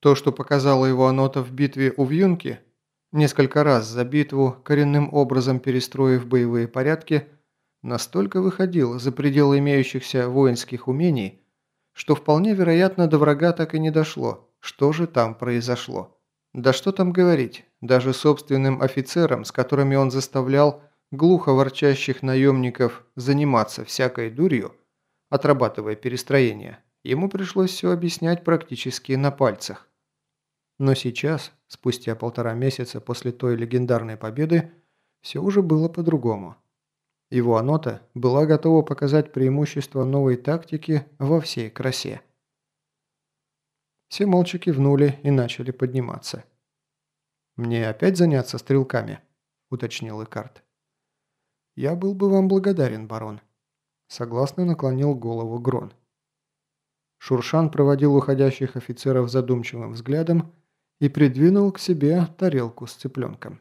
То, что показала его Анота в битве у Вьюнки, несколько раз за битву, коренным образом перестроив боевые порядки, настолько выходило за пределы имеющихся воинских умений, что вполне вероятно до врага так и не дошло, что же там произошло. Да что там говорить, даже собственным офицерам, с которыми он заставлял глухо ворчащих наемников заниматься всякой дурью, отрабатывая перестроение, ему пришлось все объяснять практически на пальцах. Но сейчас, спустя полтора месяца после той легендарной победы, все уже было по-другому. Его Анота была готова показать преимущество новой тактики во всей красе. Все молча кивнули и начали подниматься. «Мне опять заняться стрелками?» – уточнил Икарт. «Я был бы вам благодарен, барон», – согласно наклонил голову Грон. Шуршан проводил уходящих офицеров задумчивым взглядом и придвинул к себе тарелку с цыпленком.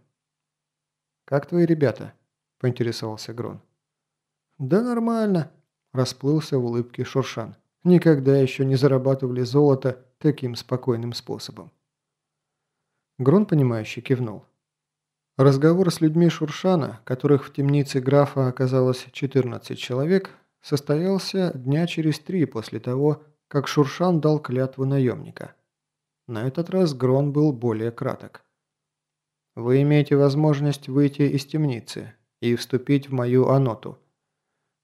«Как твои ребята?» – поинтересовался Грон. «Да нормально», – расплылся в улыбке Шуршан. «Никогда еще не зарабатывали золото таким спокойным способом». Грон, понимающе кивнул. Разговор с людьми Шуршана, которых в темнице графа оказалось 14 человек, состоялся дня через три после того, как Шуршан дал клятву наемника. На этот раз Грон был более краток. «Вы имеете возможность выйти из темницы и вступить в мою аноту.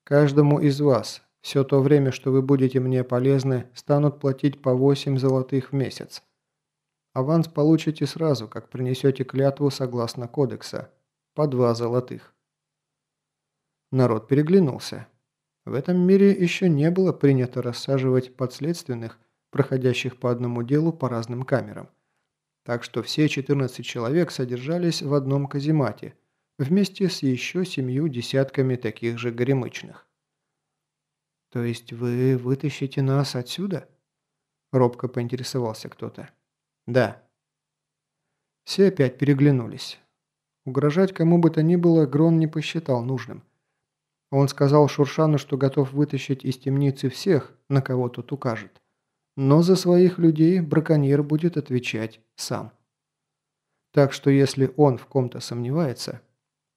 Каждому из вас все то время, что вы будете мне полезны, станут платить по 8 золотых в месяц. Аванс получите сразу, как принесете клятву согласно кодекса. По два золотых. Народ переглянулся. В этом мире еще не было принято рассаживать подследственных, проходящих по одному делу по разным камерам. Так что все 14 человек содержались в одном каземате, вместе с еще семью десятками таких же горемычных. «То есть вы вытащите нас отсюда?» Робко поинтересовался кто-то. «Да». Все опять переглянулись. Угрожать кому бы то ни было Грон не посчитал нужным. Он сказал Шуршану, что готов вытащить из темницы всех, на кого тот укажет. Но за своих людей браконьер будет отвечать сам. Так что если он в ком-то сомневается,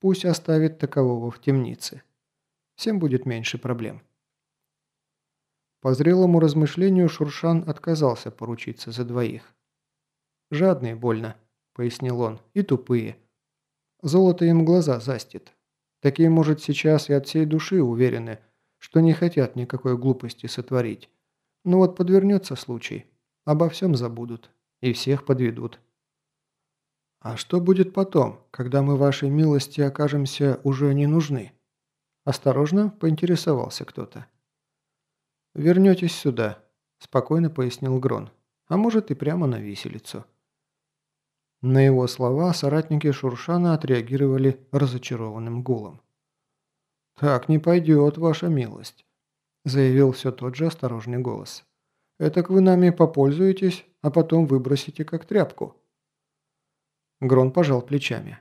пусть оставит такового в темнице. Всем будет меньше проблем. По зрелому размышлению Шуршан отказался поручиться за двоих. «Жадные больно», – пояснил он, – «и тупые. Золото им глаза застит. Такие, может, сейчас и от всей души уверены, что не хотят никакой глупости сотворить. Но вот подвернется случай, обо всем забудут и всех подведут». «А что будет потом, когда мы вашей милости окажемся уже не нужны?» Осторожно поинтересовался кто-то. «Вернетесь сюда», – спокойно пояснил Грон. «А может и прямо на виселицу». На его слова соратники Шуршана отреагировали разочарованным гулом. «Так не пойдет, ваша милость», – заявил все тот же осторожный голос. «Этак вы нами попользуетесь, а потом выбросите как тряпку». Грон пожал плечами.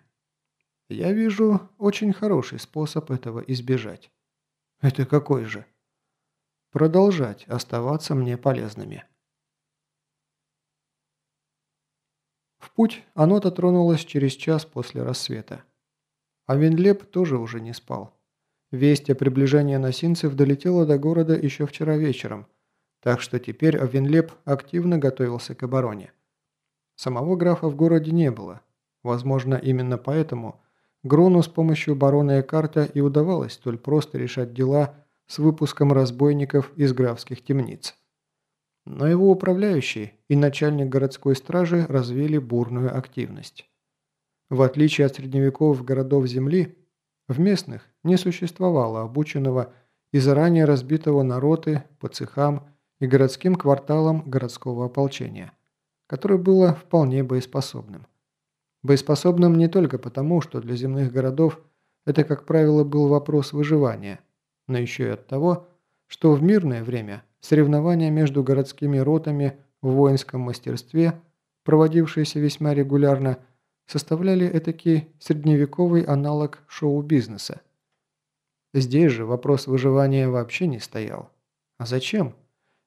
«Я вижу очень хороший способ этого избежать». «Это какой же?» «Продолжать оставаться мне полезными». В путь Анота тронулась через час после рассвета. А Винлеп тоже уже не спал. Весть о приближении носинцев долетела до города еще вчера вечером, так что теперь Авенлеп активно готовился к обороне. Самого графа в городе не было. Возможно, именно поэтому Грону с помощью барона Экарта и удавалось столь просто решать дела с выпуском разбойников из графских темниц. Но его управляющий и начальник городской стражи развили бурную активность. В отличие от средневековых городов Земли, в местных не существовало обученного и заранее разбитого народы по цехам и городским кварталам городского ополчения, которое было вполне боеспособным. Боеспособным не только потому, что для земных городов это, как правило, был вопрос выживания, но еще и от того, что в мирное время Соревнования между городскими ротами в воинском мастерстве, проводившиеся весьма регулярно, составляли этакий средневековый аналог шоу-бизнеса. Здесь же вопрос выживания вообще не стоял. А зачем?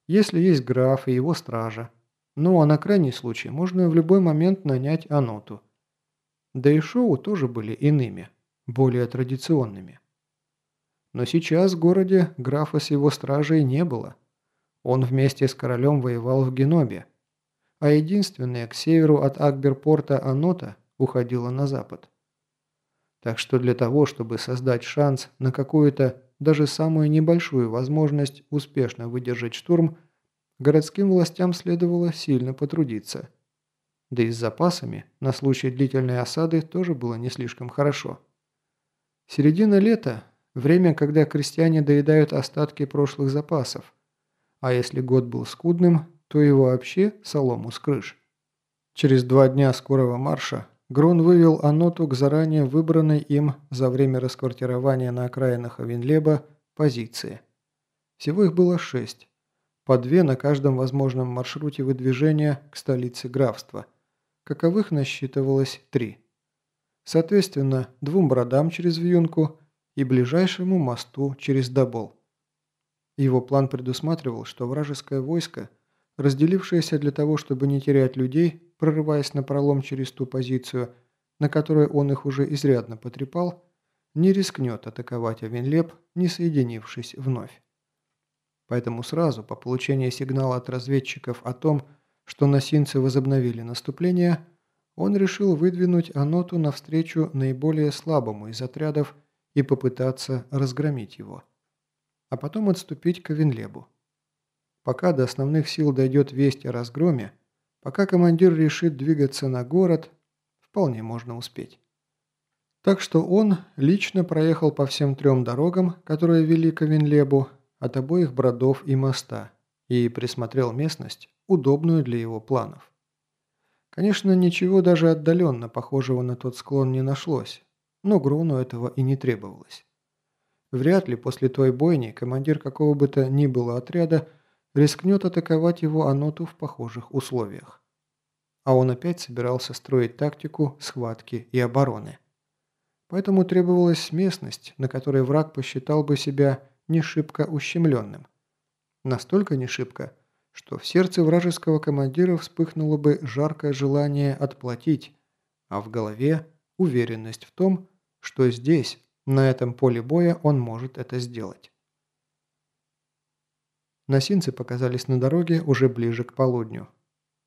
Если есть граф и его стража. Ну а на крайний случай можно в любой момент нанять Аноту. Да и шоу тоже были иными, более традиционными. Но сейчас в городе графа с его стражей не было. Он вместе с королем воевал в Генобе, а единственная к северу от Акберпорта Анота уходила на запад. Так что для того, чтобы создать шанс на какую-то, даже самую небольшую возможность успешно выдержать штурм, городским властям следовало сильно потрудиться. Да и с запасами на случай длительной осады тоже было не слишком хорошо. Середина лета – время, когда крестьяне доедают остатки прошлых запасов, а если год был скудным, то и вообще солому с крыш. Через два дня скорого марша Грун вывел Аноту к заранее выбранной им за время расквартирования на окраинах Авенлеба позиции. Всего их было шесть, по две на каждом возможном маршруте выдвижения к столице графства. Каковых насчитывалось три. Соответственно, двум бродам через Вьюнку и ближайшему мосту через Добол. Его план предусматривал, что вражеское войско, разделившееся для того, чтобы не терять людей, прорываясь на пролом через ту позицию, на которой он их уже изрядно потрепал, не рискнет атаковать Авенлеп, не соединившись вновь. Поэтому сразу, по получении сигнала от разведчиков о том, что носинцы возобновили наступление, он решил выдвинуть Аноту навстречу наиболее слабому из отрядов и попытаться разгромить его. А потом отступить к Авенлебу. Пока до основных сил дойдет весть о разгроме, Пока командир решит двигаться на город, вполне можно успеть. Так что он лично проехал по всем трем дорогам, которые вели к Авенлебу, от обоих бродов и моста, и присмотрел местность, удобную для его планов. Конечно, ничего даже отдаленно похожего на тот склон не нашлось, но Груну этого и не требовалось. Вряд ли после той бойни командир какого бы то ни было отряда рискнет атаковать его Аноту в похожих условиях. А он опять собирался строить тактику схватки и обороны. Поэтому требовалась местность, на которой враг посчитал бы себя не шибко ущемленным. Настолько не шибко, что в сердце вражеского командира вспыхнуло бы жаркое желание отплатить, а в голове уверенность в том, что здесь, на этом поле боя, он может это сделать. Носинцы показались на дороге уже ближе к полудню.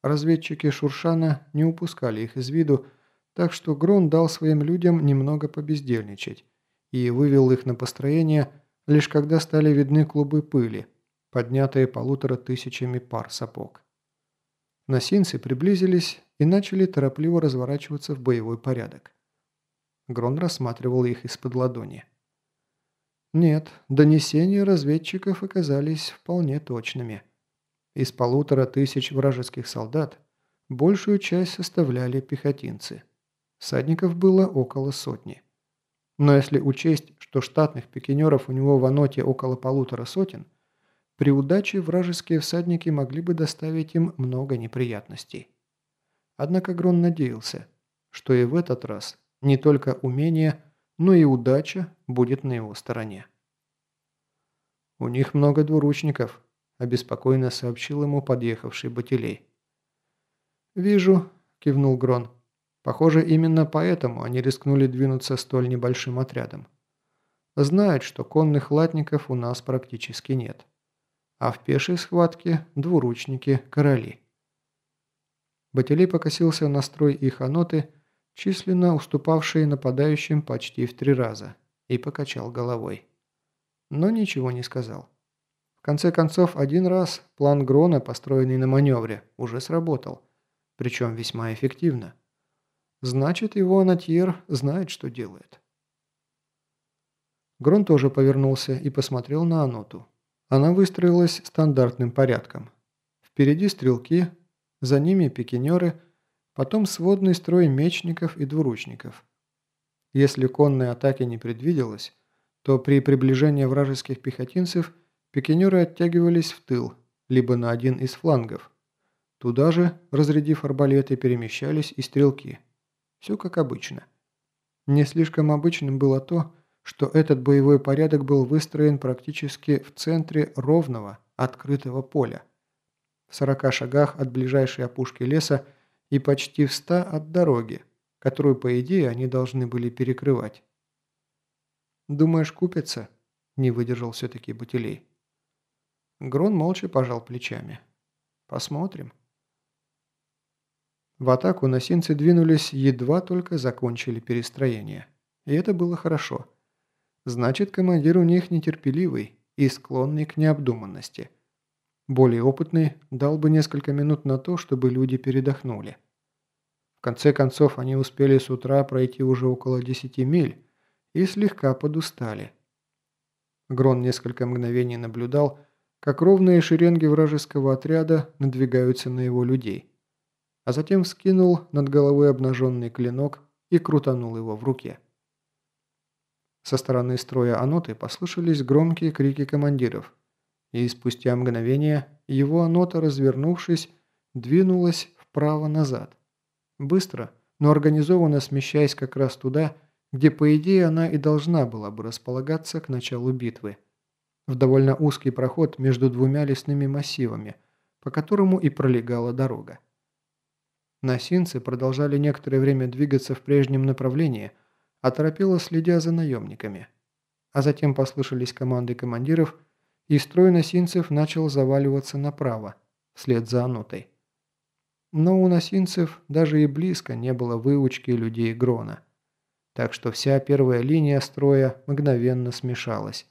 Разведчики Шуршана не упускали их из виду, так что Грон дал своим людям немного побездельничать и вывел их на построение, лишь когда стали видны клубы пыли, поднятые полутора тысячами пар сапог. Носинцы приблизились и начали торопливо разворачиваться в боевой порядок. Грон рассматривал их из-под ладони. Нет, донесения разведчиков оказались вполне точными. Из полутора тысяч вражеских солдат большую часть составляли пехотинцы. Всадников было около сотни. Но если учесть, что штатных пикинеров у него в Аноте около полутора сотен, при удаче вражеские всадники могли бы доставить им много неприятностей. Однако Грон надеялся, что и в этот раз не только умение, но и удача будет на его стороне. «У них много двуручников», – обеспокоенно сообщил ему подъехавший Батилей. «Вижу», – кивнул Грон. «Похоже, именно поэтому они рискнули двинуться столь небольшим отрядом. Знают, что конных латников у нас практически нет. А в пешей схватке двуручники – короли». Батилей покосился на строй их аноты – численно уступавшие нападающим почти в три раза, и покачал головой. Но ничего не сказал. В конце концов, один раз план Грона, построенный на маневре, уже сработал, причем весьма эффективно. Значит, его Анатьер знает, что делает. Грон тоже повернулся и посмотрел на Аноту. Она выстроилась стандартным порядком. Впереди стрелки, за ними пикинеры – потом сводный строй мечников и двуручников. Если конной атаки не предвиделось, то при приближении вражеских пехотинцев пикинеры оттягивались в тыл, либо на один из флангов. Туда же, разрядив арбалеты, перемещались и стрелки. Все как обычно. Не слишком обычным было то, что этот боевой порядок был выстроен практически в центре ровного, открытого поля. в 40 шагах от ближайшей опушки леса и почти в 100 от дороги, которую, по идее, они должны были перекрывать. «Думаешь, купится?» – не выдержал все-таки Бутилей. Грон молча пожал плечами. «Посмотрим». В атаку носинцы двинулись, едва только закончили перестроение. И это было хорошо. Значит, командир у них нетерпеливый и склонный к необдуманности. Более опытный дал бы несколько минут на то, чтобы люди передохнули. В конце концов, они успели с утра пройти уже около 10 миль и слегка подустали. Грон несколько мгновений наблюдал, как ровные шеренги вражеского отряда надвигаются на его людей, а затем вскинул над головой обнаженный клинок и крутанул его в руке. Со стороны строя аноты послышались громкие крики командиров, и спустя мгновение его анота, развернувшись, двинулась вправо-назад. Быстро, но организованно смещаясь как раз туда, где, по идее, она и должна была бы располагаться к началу битвы. В довольно узкий проход между двумя лесными массивами, по которому и пролегала дорога. Носинцы продолжали некоторое время двигаться в прежнем направлении – оторопело следя за наемниками. А затем послышались команды командиров, и строй носинцев начал заваливаться направо, вслед за анотой. Но у носинцев даже и близко не было выучки людей Грона. Так что вся первая линия строя мгновенно смешалась,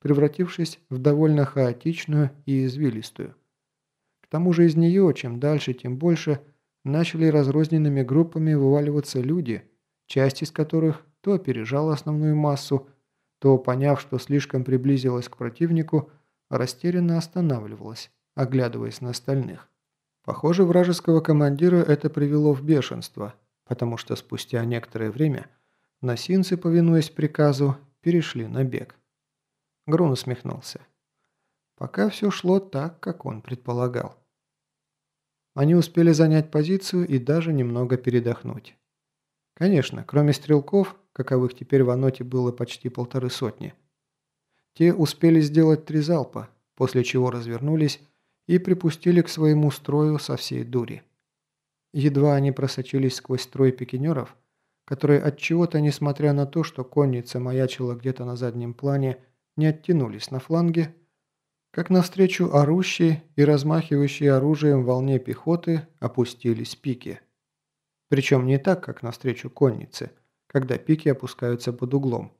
превратившись в довольно хаотичную и извилистую. К тому же из нее, чем дальше, тем больше, начали разрозненными группами вываливаться люди, часть из которых то опережала основную массу, то, поняв, что слишком приблизилась к противнику, растерянно останавливалась, оглядываясь на остальных. Похоже, вражеского командира это привело в бешенство, потому что спустя некоторое время носинцы, повинуясь приказу, перешли на бег. Грун усмехнулся. Пока все шло так, как он предполагал. Они успели занять позицию и даже немного передохнуть. Конечно, кроме стрелков, каковых теперь в Аноте было почти полторы сотни. Те успели сделать три залпа, после чего развернулись и припустили к своему строю со всей дури. Едва они просочились сквозь строй пикинеров, которые от чего-то, несмотря на то, что конница маячила где-то на заднем плане, не оттянулись на фланге, как навстречу орущей и размахивающей оружием волне пехоты опустились пики. Причем не так, как навстречу коннице, когда пики опускаются под углом,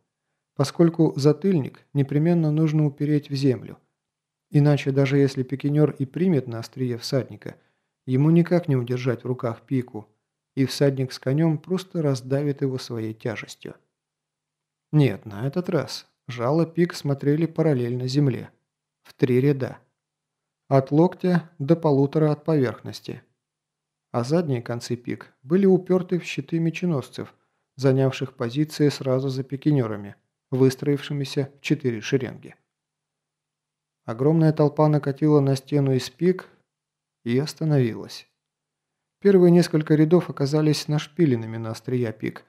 поскольку затыльник непременно нужно упереть в землю. Иначе даже если пикинер и примет на острие всадника, ему никак не удержать в руках пику, и всадник с конем просто раздавит его своей тяжестью. Нет, на этот раз жало пик смотрели параллельно земле, в три ряда. От локтя до полутора от поверхности. А задние концы пик были уперты в щиты меченосцев, занявших позиции сразу за пикинерами, выстроившимися в четыре шеренги. Огромная толпа накатила на стену из пик и остановилась. Первые несколько рядов оказались нашпиленными на острия пик,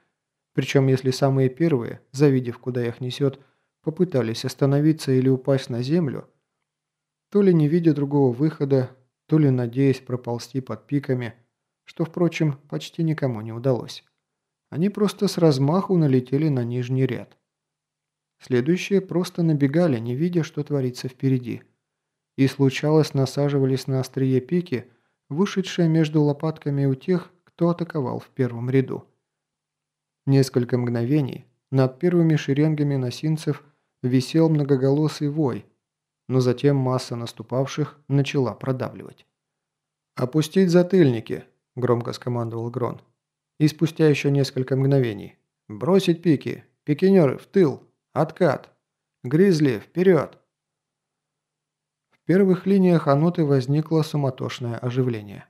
причем если самые первые, завидев, куда их несет, попытались остановиться или упасть на землю, то ли не видя другого выхода, то ли надеясь проползти под пиками, что, впрочем, почти никому не удалось. Они просто с размаху налетели на нижний ряд. Следующие просто набегали, не видя, что творится впереди. И случалось насаживались на острие пики, вышедшие между лопатками у тех, кто атаковал в первом ряду. Несколько мгновений над первыми шеренгами носинцев висел многоголосый вой, но затем масса наступавших начала продавливать. «Опустить затыльники!» – громко скомандовал Грон и спустя еще несколько мгновений. «Бросить пики! Пикинеры, в тыл! Откат! Гризли, вперед!» В первых линиях аноты возникло суматошное оживление.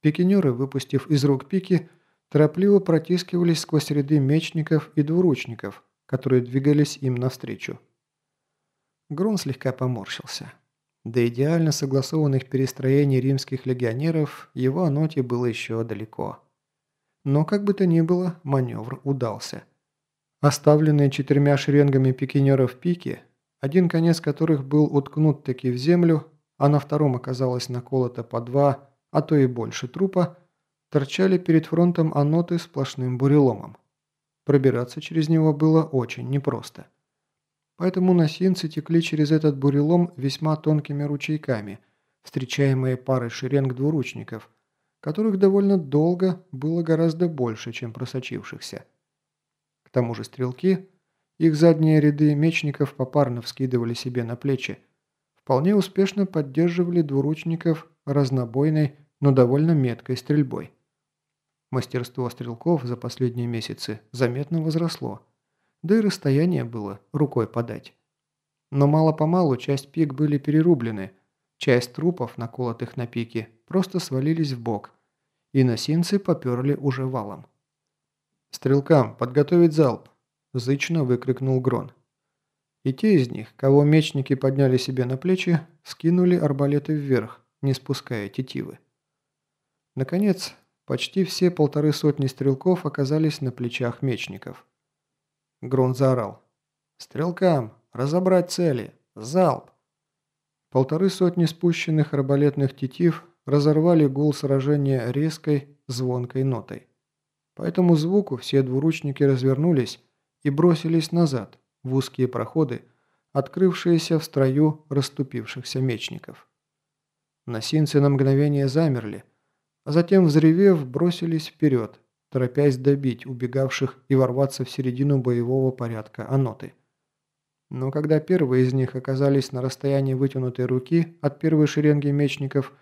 Пикинеры, выпустив из рук пики, торопливо протискивались сквозь ряды мечников и двуручников, которые двигались им навстречу. Грун слегка поморщился. До идеально согласованных перестроений римских легионеров его аноте было еще далеко. Но, как бы то ни было, маневр удался. Оставленные четырьмя шеренгами пикинеров пики, один конец которых был уткнут таки в землю, а на втором оказалось наколото по два, а то и больше трупа, торчали перед фронтом аноты сплошным буреломом. Пробираться через него было очень непросто. Поэтому носинцы текли через этот бурелом весьма тонкими ручейками, встречаемые парой шеренг двуручников, которых довольно долго было гораздо больше, чем просочившихся. К тому же стрелки, их задние ряды мечников попарно вскидывали себе на плечи, вполне успешно поддерживали двуручников разнобойной, но довольно меткой стрельбой. Мастерство стрелков за последние месяцы заметно возросло, да и расстояние было рукой подать. Но мало-помалу часть пик были перерублены, часть трупов, наколотых на пике, просто свалились в бок, и носинцы поперли уже валом. «Стрелкам подготовить залп!» – зычно выкрикнул Грон. И те из них, кого мечники подняли себе на плечи, скинули арбалеты вверх, не спуская тетивы. Наконец, почти все полторы сотни стрелков оказались на плечах мечников. Грон заорал. «Стрелкам! Разобрать цели! Залп!» Полторы сотни спущенных арбалетных тетив разорвали гул сражения резкой, звонкой нотой. По этому звуку все двуручники развернулись и бросились назад, в узкие проходы, открывшиеся в строю расступившихся мечников. Носинцы на мгновение замерли, а затем, взревев, бросились вперед, торопясь добить убегавших и ворваться в середину боевого порядка аноты. Но когда первые из них оказались на расстоянии вытянутой руки от первой шеренги мечников,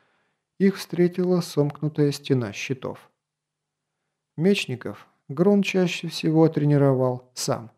их встретила сомкнутая стена щитов. Мечников Грон чаще всего тренировал сам.